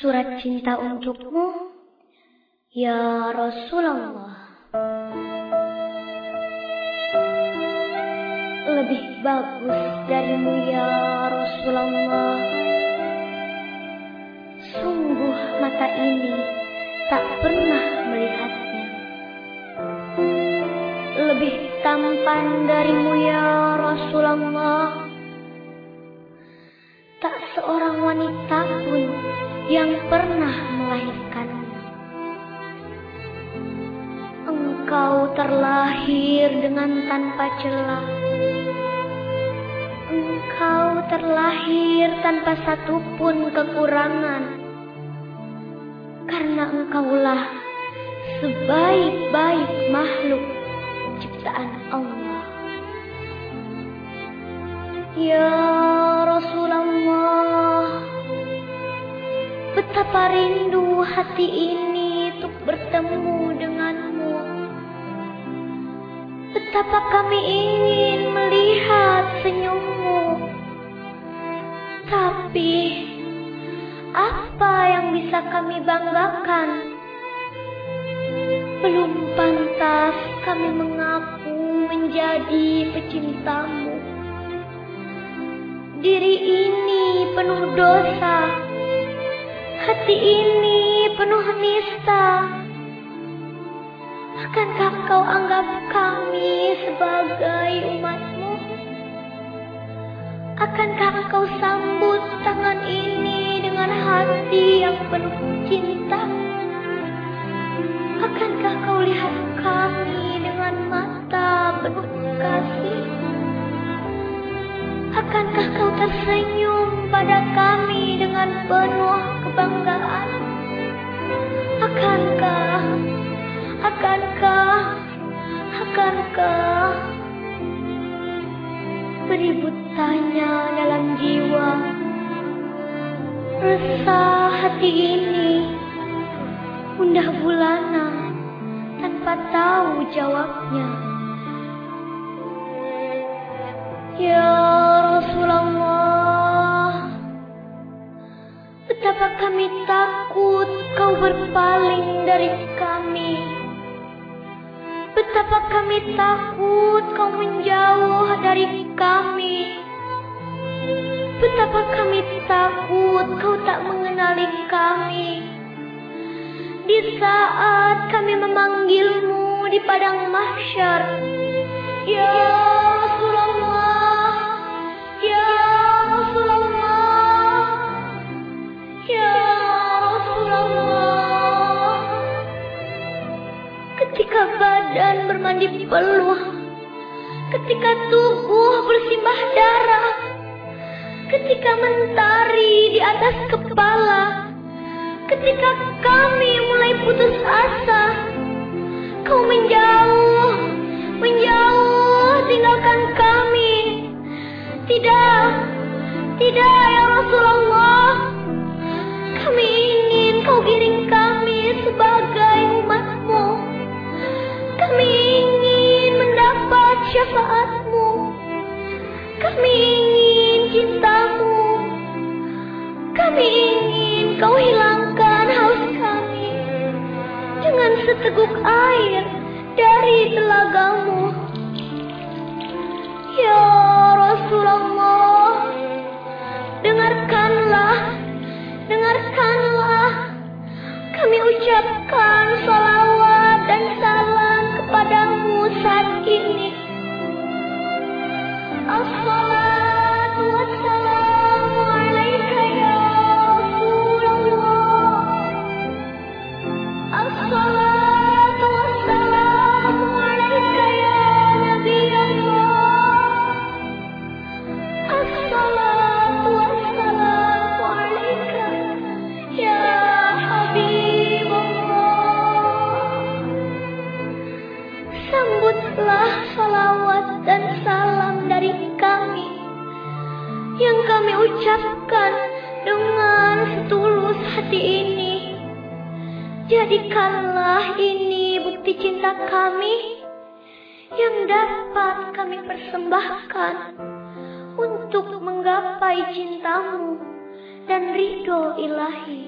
Surat cinta untukmu, ya Rasulullah. Lebih bagus darimu ya Rasulullah. Sungguh mata ini tak pernah melihatnya. Lebih tampan darimu ya Terlahir dengan tanpa celah. Engkau terlahir tanpa satupun kekurangan. Karena engkaulah sebaik-baik makhluk ciptaan Allah. Ya Rasulullah, betapa rindu hati ini untuk bertemu denganmu. Betapa kami ingin melihat senyummu. Tapi, apa yang bisa kami banggakan? Belum pantas kami mengaku menjadi pecintamu. Diri ini penuh dosa, hati ini penuh nista. Akankah kau anggap kami sebagai umatmu? Akankah kau sambut tangan ini dengan hati yang penuh cinta? Akankah kau lihat kami dengan mata penuh kasih? Akankah kau tersenyum pada kami dengan penuh kebanggaan? Akankah, resah hati ini undah bulana tanpa tahu jawabnya. Ya Rasulullah, betapa kami takut kau berpaling dari kami. Betapa kami takut kau menjauh dari kami. Betapa kami takut kami memanggilmu di padang mahsyar. Ya Rasulullah, Ya Rasulullah, Ya Rasulullah. Ketika badan bermandi peluh, ketika tubuh bersimbah darah, ketika mentari di atas kepala, ketika kami mulai putus asa, kau menjauh, menjauh, tinggalkan kami. Tidak, tidak ya Rasulullah. Seteguk air dari telagamu. Ya Rasulullah, dengarkanlah, dengarkanlah. Kami ucapkan salawat dan salam kepadamu saat ini. Assalatu kami ucapkan dengan setulus hati ini. Jadikanlah ini bukti cinta kami yang dapat kami persembahkan untuk menggapai cintamu dan ridho ilahi.